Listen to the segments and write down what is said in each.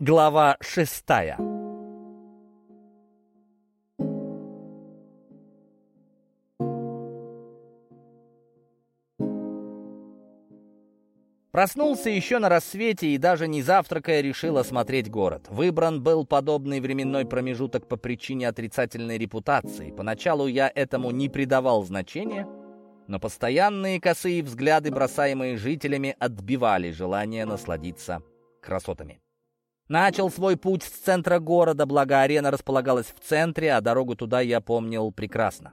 Глава шестая Проснулся еще на рассвете и даже не завтракая решил осмотреть город. Выбран был подобный временной промежуток по причине отрицательной репутации. Поначалу я этому не придавал значения, но постоянные косые взгляды, бросаемые жителями, отбивали желание насладиться красотами. Начал свой путь с центра города, благо арена располагалась в центре, а дорогу туда я помнил прекрасно.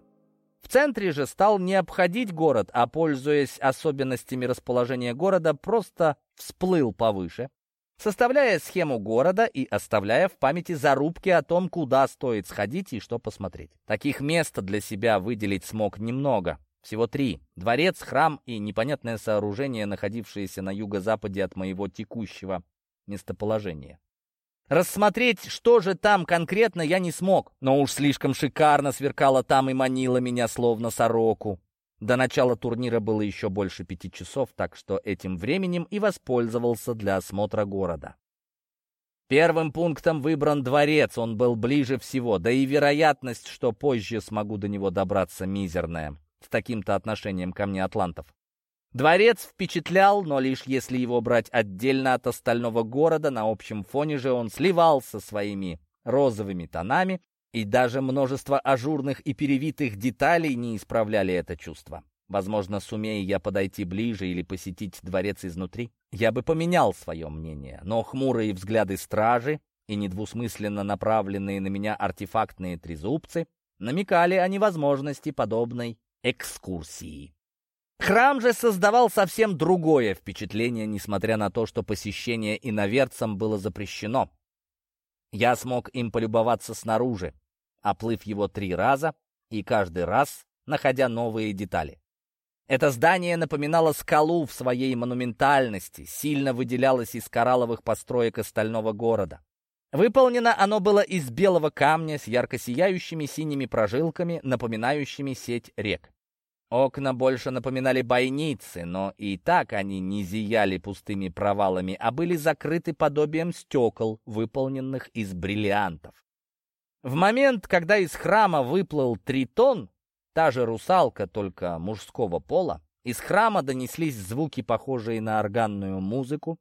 В центре же стал не обходить город, а, пользуясь особенностями расположения города, просто всплыл повыше, составляя схему города и оставляя в памяти зарубки о том, куда стоит сходить и что посмотреть. Таких мест для себя выделить смог немного. Всего три. Дворец, храм и непонятное сооружение, находившееся на юго-западе от моего текущего местоположения. Рассмотреть, что же там конкретно, я не смог, но уж слишком шикарно сверкало там и манило меня словно сороку. До начала турнира было еще больше пяти часов, так что этим временем и воспользовался для осмотра города. Первым пунктом выбран дворец, он был ближе всего, да и вероятность, что позже смогу до него добраться, мизерная, с таким-то отношением ко мне атлантов. Дворец впечатлял, но лишь если его брать отдельно от остального города, на общем фоне же он сливался своими розовыми тонами, и даже множество ажурных и перевитых деталей не исправляли это чувство. Возможно, сумея я подойти ближе или посетить дворец изнутри, я бы поменял свое мнение, но хмурые взгляды стражи и недвусмысленно направленные на меня артефактные трезубцы намекали о невозможности подобной экскурсии. Храм же создавал совсем другое впечатление, несмотря на то, что посещение иноверцам было запрещено. Я смог им полюбоваться снаружи, оплыв его три раза и каждый раз находя новые детали. Это здание напоминало скалу в своей монументальности, сильно выделялось из коралловых построек остального города. Выполнено оно было из белого камня с ярко сияющими синими прожилками, напоминающими сеть рек. Окна больше напоминали бойницы, но и так они не зияли пустыми провалами, а были закрыты подобием стекол, выполненных из бриллиантов. В момент, когда из храма выплыл тритон, та же русалка, только мужского пола, из храма донеслись звуки, похожие на органную музыку.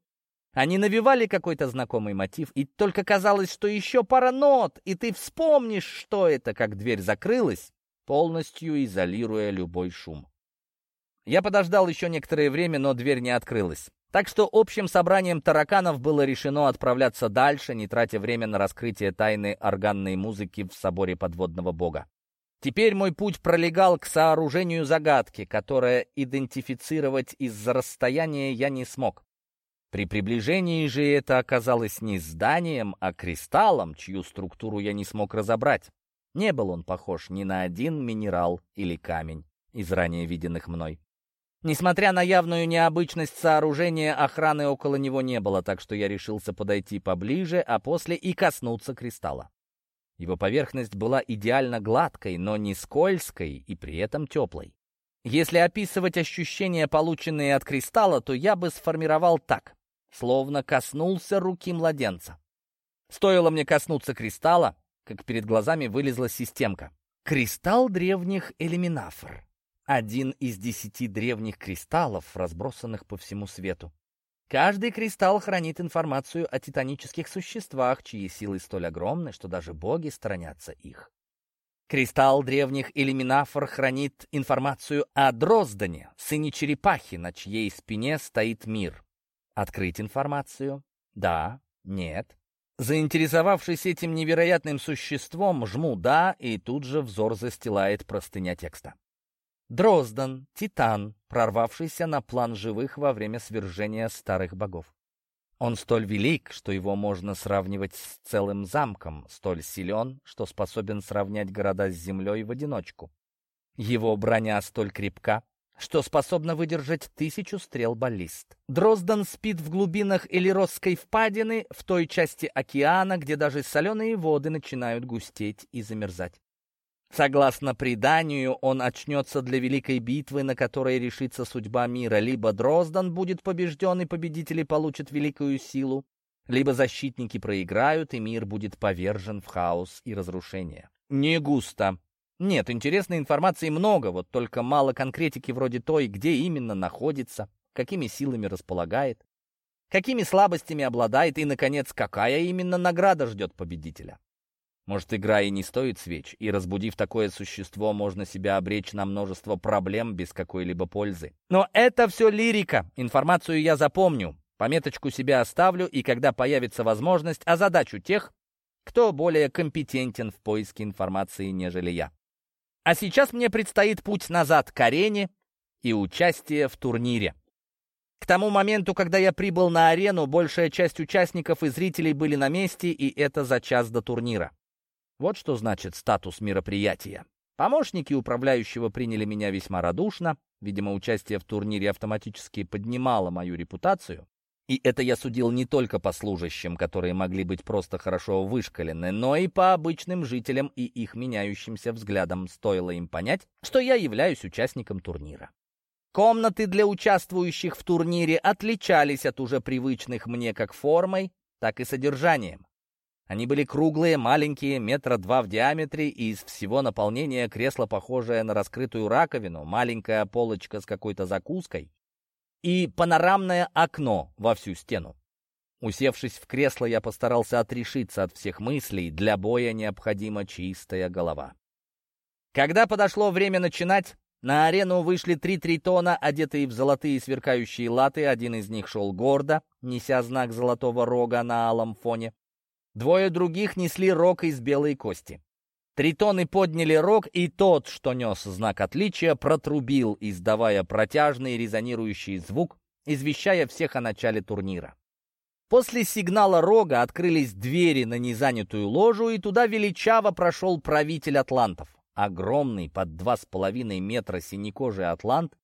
Они навевали какой-то знакомый мотив, и только казалось, что еще пара нот, и ты вспомнишь, что это, как дверь закрылась, полностью изолируя любой шум. Я подождал еще некоторое время, но дверь не открылась. Так что общим собранием тараканов было решено отправляться дальше, не тратя время на раскрытие тайны органной музыки в соборе подводного бога. Теперь мой путь пролегал к сооружению загадки, которое идентифицировать из-за расстояния я не смог. При приближении же это оказалось не зданием, а кристаллом, чью структуру я не смог разобрать. Не был он похож ни на один минерал или камень из ранее виденных мной. Несмотря на явную необычность сооружения, охраны около него не было, так что я решился подойти поближе, а после и коснуться кристалла. Его поверхность была идеально гладкой, но не скользкой и при этом теплой. Если описывать ощущения, полученные от кристалла, то я бы сформировал так, словно коснулся руки младенца. Стоило мне коснуться кристалла, как перед глазами вылезла системка. Кристалл древних элиминафор. Один из десяти древних кристаллов, разбросанных по всему свету. Каждый кристалл хранит информацию о титанических существах, чьи силы столь огромны, что даже боги сторонятся их. Кристалл древних элиминафор хранит информацию о Дроздане, сыне черепахи, на чьей спине стоит мир. Открыть информацию? Да, нет, Заинтересовавшись этим невероятным существом, жму «да», и тут же взор застилает простыня текста. Дроздан, Титан, прорвавшийся на план живых во время свержения старых богов. Он столь велик, что его можно сравнивать с целым замком, столь силен, что способен сравнять города с землей в одиночку. Его броня столь крепка, что способно выдержать тысячу стрел баллист. Дроздан спит в глубинах Элиросской впадины, в той части океана, где даже соленые воды начинают густеть и замерзать. Согласно преданию, он очнется для великой битвы, на которой решится судьба мира. Либо Дроздан будет побежден, и победители получат великую силу, либо защитники проиграют, и мир будет повержен в хаос и разрушение. Не густо. Нет, интересной информации много, вот только мало конкретики вроде той, где именно находится, какими силами располагает, какими слабостями обладает и, наконец, какая именно награда ждет победителя. Может, игра и не стоит свеч, и, разбудив такое существо, можно себя обречь на множество проблем без какой-либо пользы. Но это все лирика, информацию я запомню, пометочку себе оставлю, и когда появится возможность, озадачу тех, кто более компетентен в поиске информации, нежели я. А сейчас мне предстоит путь назад к арене и участие в турнире. К тому моменту, когда я прибыл на арену, большая часть участников и зрителей были на месте, и это за час до турнира. Вот что значит статус мероприятия. Помощники управляющего приняли меня весьма радушно. Видимо, участие в турнире автоматически поднимало мою репутацию. И это я судил не только по служащим, которые могли быть просто хорошо вышкалены, но и по обычным жителям и их меняющимся взглядам стоило им понять, что я являюсь участником турнира. Комнаты для участвующих в турнире отличались от уже привычных мне как формой, так и содержанием. Они были круглые, маленькие, метра два в диаметре, и из всего наполнения кресло, похожее на раскрытую раковину, маленькая полочка с какой-то закуской и панорамное окно во всю стену. Усевшись в кресло, я постарался отрешиться от всех мыслей. Для боя необходима чистая голова. Когда подошло время начинать, на арену вышли три тритона, одетые в золотые сверкающие латы. Один из них шел гордо, неся знак золотого рога на алом фоне. Двое других несли рог из белой кости. Тритоны подняли рог, и тот, что нес знак отличия, протрубил, издавая протяжный резонирующий звук, извещая всех о начале турнира. После сигнала рога открылись двери на незанятую ложу, и туда величаво прошел правитель атлантов. Огромный, под два с половиной метра синекожий атлант,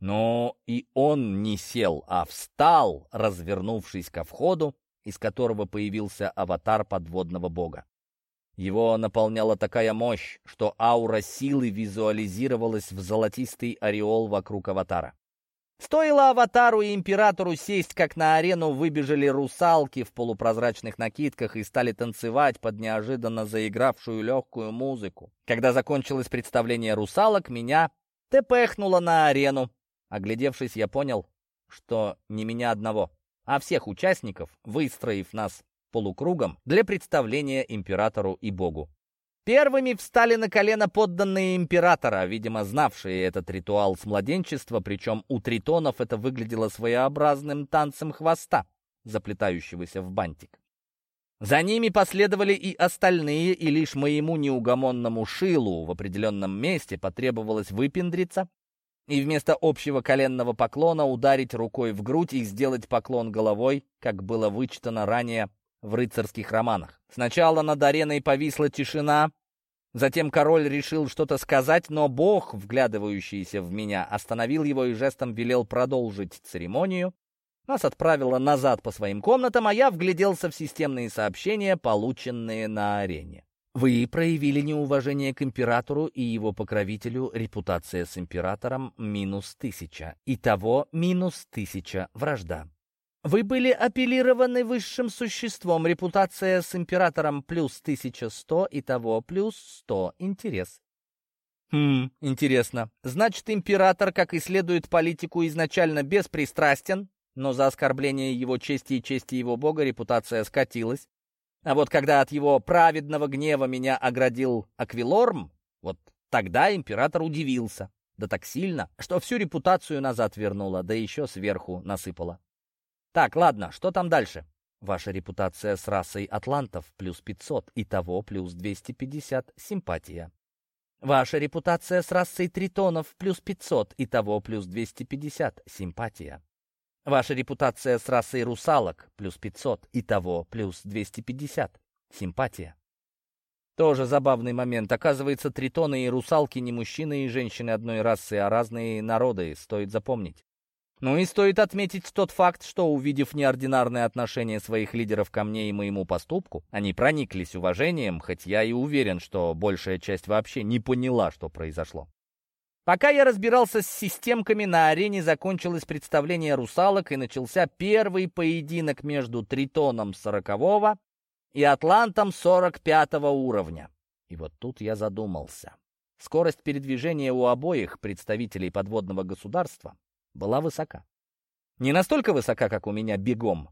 но и он не сел, а встал, развернувшись ко входу, из которого появился аватар подводного бога. Его наполняла такая мощь, что аура силы визуализировалась в золотистый ореол вокруг аватара. Стоило аватару и императору сесть, как на арену выбежали русалки в полупрозрачных накидках и стали танцевать под неожиданно заигравшую легкую музыку. Когда закончилось представление русалок, меня тпхнуло на арену. Оглядевшись, я понял, что не меня одного а всех участников, выстроив нас полукругом для представления императору и богу. Первыми встали на колено подданные императора, видимо, знавшие этот ритуал с младенчества, причем у тритонов это выглядело своеобразным танцем хвоста, заплетающегося в бантик. За ними последовали и остальные, и лишь моему неугомонному шилу в определенном месте потребовалось выпендриться, и вместо общего коленного поклона ударить рукой в грудь и сделать поклон головой, как было вычитано ранее в рыцарских романах. Сначала над ареной повисла тишина, затем король решил что-то сказать, но бог, вглядывающийся в меня, остановил его и жестом велел продолжить церемонию. Нас отправило назад по своим комнатам, а я вгляделся в системные сообщения, полученные на арене. Вы проявили неуважение к императору и его покровителю, репутация с императором минус тысяча. Итого минус тысяча вражда. Вы были апеллированы высшим существом, репутация с императором плюс 1100, итого плюс 100 интерес. Хм, интересно. Значит, император, как и следует политику, изначально беспристрастен, но за оскорбление его чести и чести его бога репутация скатилась. А вот когда от его праведного гнева меня оградил Аквилорм, вот тогда император удивился. Да так сильно, что всю репутацию назад вернула, да еще сверху насыпала. Так, ладно, что там дальше? Ваша репутация с расой атлантов плюс 500, и того плюс 250, симпатия. Ваша репутация с расой тритонов плюс 500, и того плюс 250, симпатия. Ваша репутация с расой русалок плюс 500, и того плюс 250. Симпатия. Тоже забавный момент. Оказывается, тритоны и русалки не мужчины и женщины одной расы, а разные народы, стоит запомнить. Ну и стоит отметить тот факт, что, увидев неординарное отношение своих лидеров ко мне и моему поступку, они прониклись уважением, хоть я и уверен, что большая часть вообще не поняла, что произошло. Пока я разбирался с системками, на арене закончилось представление русалок и начался первый поединок между Тритоном 40 и Атлантом 45 уровня. И вот тут я задумался. Скорость передвижения у обоих представителей подводного государства была высока. Не настолько высока, как у меня бегом,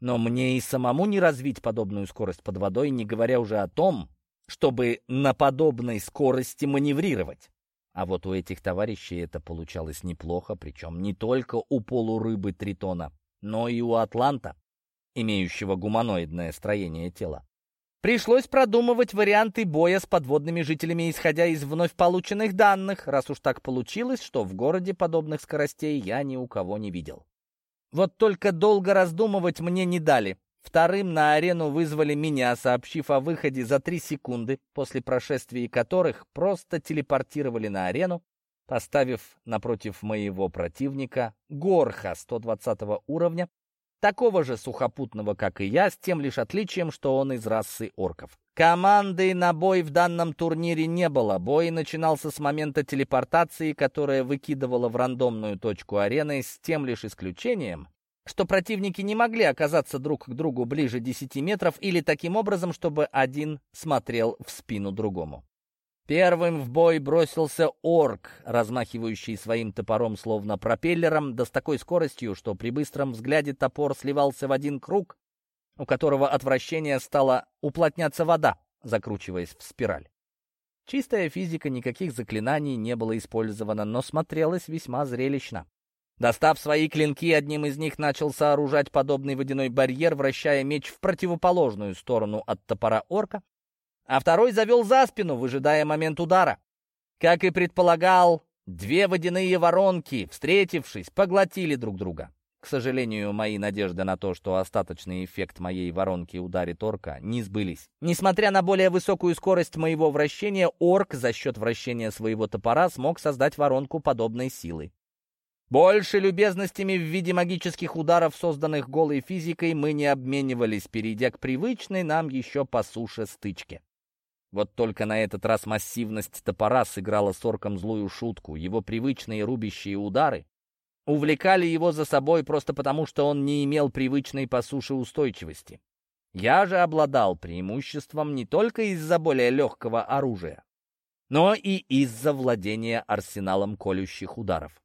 но мне и самому не развить подобную скорость под водой, не говоря уже о том, чтобы на подобной скорости маневрировать. А вот у этих товарищей это получалось неплохо, причем не только у полурыбы Тритона, но и у Атланта, имеющего гуманоидное строение тела. Пришлось продумывать варианты боя с подводными жителями, исходя из вновь полученных данных, раз уж так получилось, что в городе подобных скоростей я ни у кого не видел. Вот только долго раздумывать мне не дали. Вторым на арену вызвали меня, сообщив о выходе за три секунды, после прошествия которых просто телепортировали на арену, поставив напротив моего противника Горха 120 уровня, такого же сухопутного, как и я, с тем лишь отличием, что он из расы орков. Команды на бой в данном турнире не было. Бой начинался с момента телепортации, которая выкидывала в рандомную точку арены, с тем лишь исключением, что противники не могли оказаться друг к другу ближе 10 метров или таким образом, чтобы один смотрел в спину другому. Первым в бой бросился орк, размахивающий своим топором словно пропеллером, да с такой скоростью, что при быстром взгляде топор сливался в один круг, у которого от вращения стала уплотняться вода, закручиваясь в спираль. Чистая физика, никаких заклинаний не было использовано, но смотрелось весьма зрелищно. Достав свои клинки, одним из них начал сооружать подобный водяной барьер, вращая меч в противоположную сторону от топора орка, а второй завел за спину, выжидая момент удара. Как и предполагал, две водяные воронки, встретившись, поглотили друг друга. К сожалению, мои надежды на то, что остаточный эффект моей воронки ударит орка, не сбылись. Несмотря на более высокую скорость моего вращения, орк за счет вращения своего топора смог создать воронку подобной силы. Больше любезностями в виде магических ударов, созданных голой физикой, мы не обменивались, перейдя к привычной нам еще по суше стычке. Вот только на этот раз массивность топора сыграла с орком злую шутку. Его привычные рубящие удары увлекали его за собой просто потому, что он не имел привычной по суше устойчивости. Я же обладал преимуществом не только из-за более легкого оружия, но и из-за владения арсеналом колющих ударов.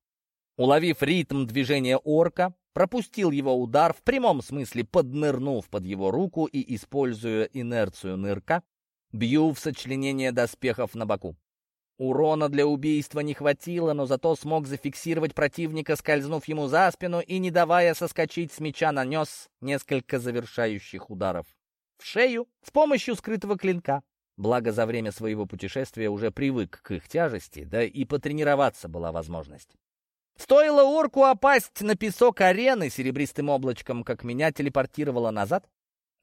Уловив ритм движения орка, пропустил его удар, в прямом смысле поднырнув под его руку и, используя инерцию нырка, бью в сочленение доспехов на боку. Урона для убийства не хватило, но зато смог зафиксировать противника, скользнув ему за спину и, не давая соскочить с меча, нанес несколько завершающих ударов. В шею с помощью скрытого клинка. Благо, за время своего путешествия уже привык к их тяжести, да и потренироваться была возможность. Стоило орку опасть на песок арены серебристым облачком, как меня телепортировало назад,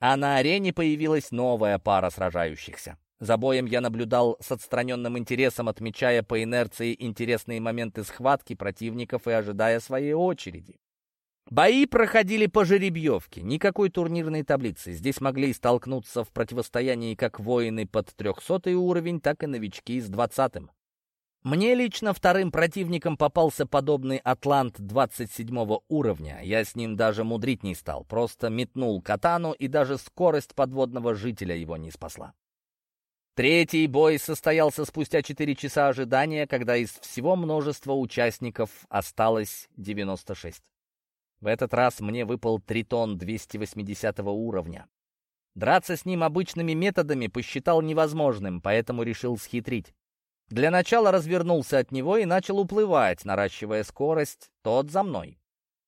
а на арене появилась новая пара сражающихся. За боем я наблюдал с отстраненным интересом, отмечая по инерции интересные моменты схватки противников и ожидая своей очереди. Бои проходили по жеребьевке, никакой турнирной таблицы. Здесь могли столкнуться в противостоянии как воины под 300 уровень, так и новички с 20-м. Мне лично вторым противником попался подобный Атлант 27 уровня. Я с ним даже мудрить не стал, просто метнул катану, и даже скорость подводного жителя его не спасла. Третий бой состоялся спустя 4 часа ожидания, когда из всего множества участников осталось 96. В этот раз мне выпал тритон 280 уровня. Драться с ним обычными методами посчитал невозможным, поэтому решил схитрить. Для начала развернулся от него и начал уплывать, наращивая скорость, тот за мной.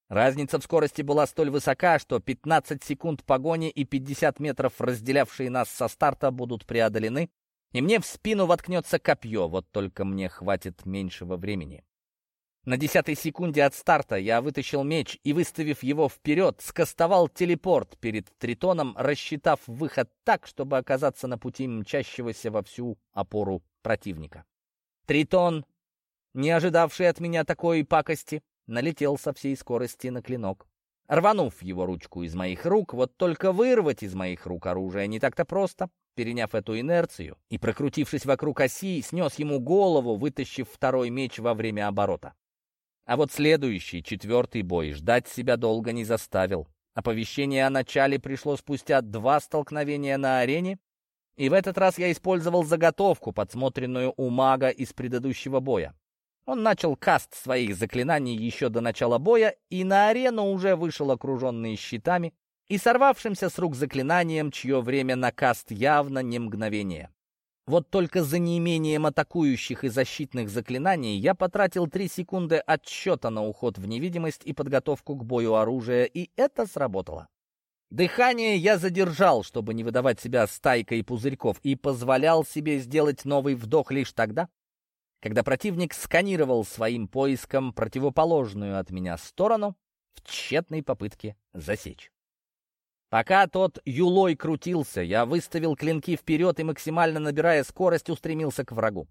Разница в скорости была столь высока, что 15 секунд погони и 50 метров, разделявшие нас со старта, будут преодолены, и мне в спину воткнется копье, вот только мне хватит меньшего времени. На десятой секунде от старта я вытащил меч и, выставив его вперед, скостовал телепорт перед Тритоном, рассчитав выход так, чтобы оказаться на пути мчащегося во всю опору противника. Тритон, не ожидавший от меня такой пакости, налетел со всей скорости на клинок. рванув его ручку из моих рук, вот только вырвать из моих рук оружие не так-то просто. Переняв эту инерцию и прокрутившись вокруг оси, снес ему голову, вытащив второй меч во время оборота. А вот следующий, четвертый бой, ждать себя долго не заставил. Оповещение о начале пришло спустя два столкновения на арене, и в этот раз я использовал заготовку, подсмотренную у мага из предыдущего боя. Он начал каст своих заклинаний еще до начала боя, и на арену уже вышел окруженный щитами и сорвавшимся с рук заклинанием, чье время на каст явно не мгновение. Вот только за неимением атакующих и защитных заклинаний я потратил три секунды отсчета на уход в невидимость и подготовку к бою оружия, и это сработало. Дыхание я задержал, чтобы не выдавать себя стайкой пузырьков, и позволял себе сделать новый вдох лишь тогда, когда противник сканировал своим поиском противоположную от меня сторону в тщетной попытке засечь. Пока тот юлой крутился, я выставил клинки вперед и, максимально набирая скорость, устремился к врагу.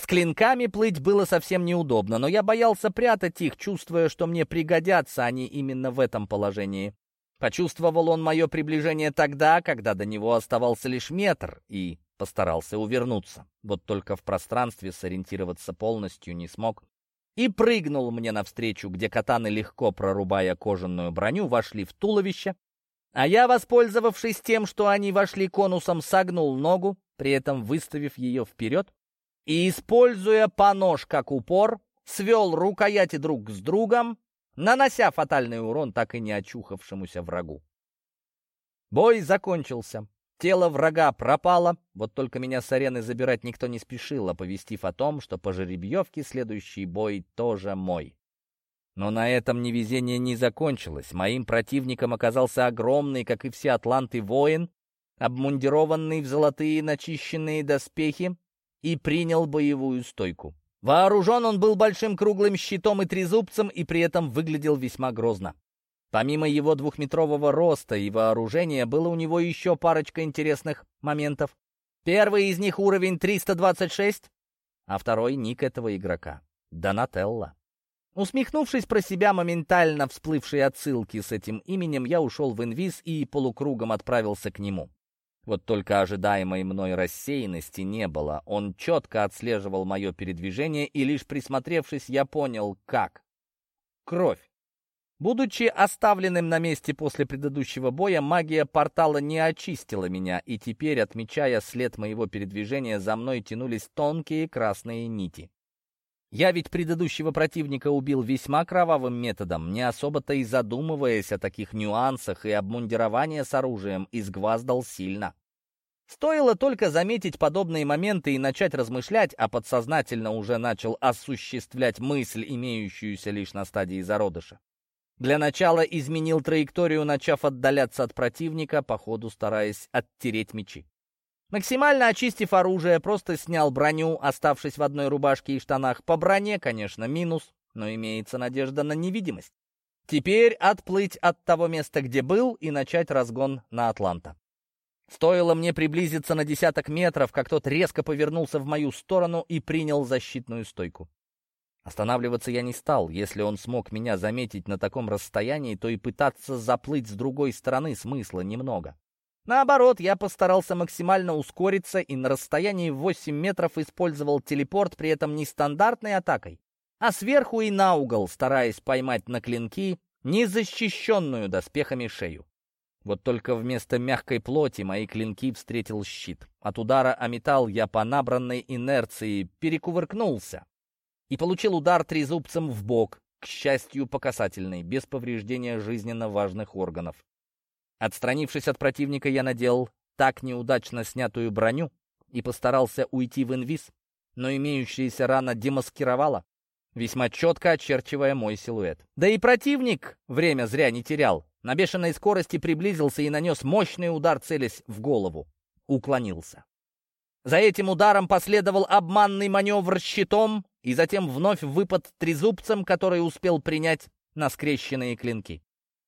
С клинками плыть было совсем неудобно, но я боялся прятать их, чувствуя, что мне пригодятся они именно в этом положении. Почувствовал он мое приближение тогда, когда до него оставался лишь метр, и постарался увернуться. Вот только в пространстве сориентироваться полностью не смог. И прыгнул мне навстречу, где катаны, легко прорубая кожаную броню, вошли в туловище. А я, воспользовавшись тем, что они вошли конусом, согнул ногу, при этом выставив ее вперед, и, используя понож как упор, свел рукояти друг с другом, нанося фатальный урон так и не очухавшемуся врагу. Бой закончился. Тело врага пропало, вот только меня с арены забирать никто не спешил, оповестив о том, что по жеребьевке следующий бой тоже мой. Но на этом невезение не закончилось. Моим противником оказался огромный, как и все атланты, воин, обмундированный в золотые начищенные доспехи, и принял боевую стойку. Вооружен он был большим круглым щитом и трезубцем, и при этом выглядел весьма грозно. Помимо его двухметрового роста и вооружения, было у него еще парочка интересных моментов. Первый из них уровень 326, а второй — ник этого игрока — Донателло. Усмехнувшись про себя моментально всплывшие отсылки с этим именем, я ушел в инвиз и полукругом отправился к нему. Вот только ожидаемой мной рассеянности не было. Он четко отслеживал мое передвижение, и лишь присмотревшись, я понял, как. Кровь. Будучи оставленным на месте после предыдущего боя, магия портала не очистила меня, и теперь, отмечая след моего передвижения, за мной тянулись тонкие красные нити. Я ведь предыдущего противника убил весьма кровавым методом, не особо-то и задумываясь о таких нюансах, и обмундирование с оружием изгваздал сильно. Стоило только заметить подобные моменты и начать размышлять, а подсознательно уже начал осуществлять мысль, имеющуюся лишь на стадии зародыша. Для начала изменил траекторию, начав отдаляться от противника, по ходу стараясь оттереть мечи. Максимально очистив оружие, просто снял броню, оставшись в одной рубашке и штанах. По броне, конечно, минус, но имеется надежда на невидимость. Теперь отплыть от того места, где был, и начать разгон на Атланта. Стоило мне приблизиться на десяток метров, как тот резко повернулся в мою сторону и принял защитную стойку. Останавливаться я не стал. Если он смог меня заметить на таком расстоянии, то и пытаться заплыть с другой стороны смысла немного. Наоборот, я постарался максимально ускориться и на расстоянии в 8 метров использовал телепорт, при этом не стандартной атакой, а сверху и на угол, стараясь поймать на клинки незащищенную доспехами шею. Вот только вместо мягкой плоти мои клинки встретил щит. От удара о металл я по набранной инерции перекувыркнулся, и получил удар трезубцем в бок, к счастью, по касательной, без повреждения жизненно важных органов. Отстранившись от противника, я надел так неудачно снятую броню и постарался уйти в инвиз, но имеющаяся рана демаскировала, весьма четко очерчивая мой силуэт. Да и противник время зря не терял. На бешеной скорости приблизился и нанес мощный удар, целясь в голову. Уклонился. За этим ударом последовал обманный маневр щитом, и затем вновь выпад трезубцем, который успел принять на скрещенные клинки.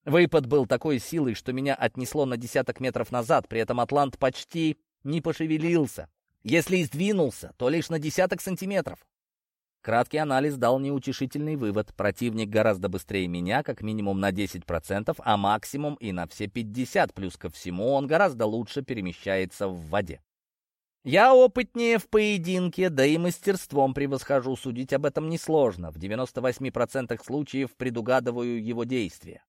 Выпад был такой силой, что меня отнесло на десяток метров назад, при этом атлант почти не пошевелился. Если и сдвинулся, то лишь на десяток сантиметров. Краткий анализ дал неутешительный вывод. Противник гораздо быстрее меня, как минимум на 10%, а максимум и на все 50%. Плюс ко всему он гораздо лучше перемещается в воде. Я опытнее в поединке, да и мастерством превосхожу. Судить об этом несложно. В 98% случаев предугадываю его действия.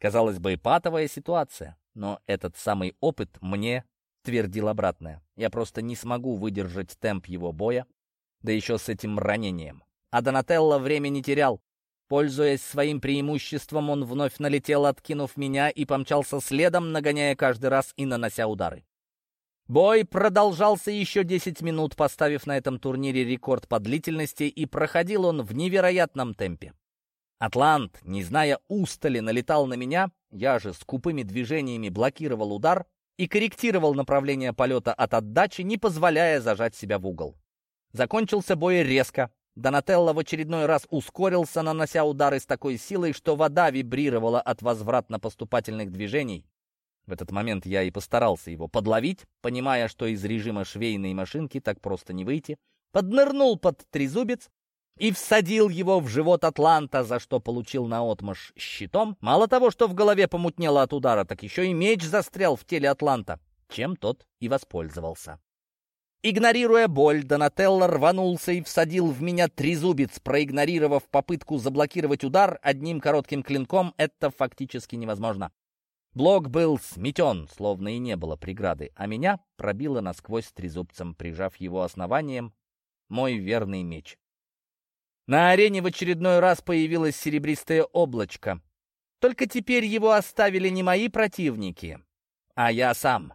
Казалось бы, патовая ситуация, но этот самый опыт мне твердил обратное. Я просто не смогу выдержать темп его боя, да еще с этим ранением. А Донателло время не терял. Пользуясь своим преимуществом, он вновь налетел, откинув меня, и помчался следом, нагоняя каждый раз и нанося удары. Бой продолжался еще 10 минут, поставив на этом турнире рекорд по длительности, и проходил он в невероятном темпе. Атлант, не зная устали, налетал на меня, я же скупыми движениями блокировал удар и корректировал направление полета от отдачи, не позволяя зажать себя в угол. Закончился бой резко. Донателло в очередной раз ускорился, нанося удары с такой силой, что вода вибрировала от возвратно-поступательных движений, в этот момент я и постарался его подловить, понимая, что из режима швейной машинки так просто не выйти. Поднырнул под трезубец и всадил его в живот Атланта, за что получил наотмашь щитом. Мало того, что в голове помутнело от удара, так еще и меч застрял в теле Атланта, чем тот и воспользовался. Игнорируя боль, Донателло рванулся и всадил в меня трезубец, проигнорировав попытку заблокировать удар одним коротким клинком, это фактически невозможно. Блок был сметен, словно и не было преграды, а меня пробило насквозь трезубцем, прижав его основанием мой верный меч. На арене в очередной раз появилось серебристое облачко. Только теперь его оставили не мои противники, а я сам.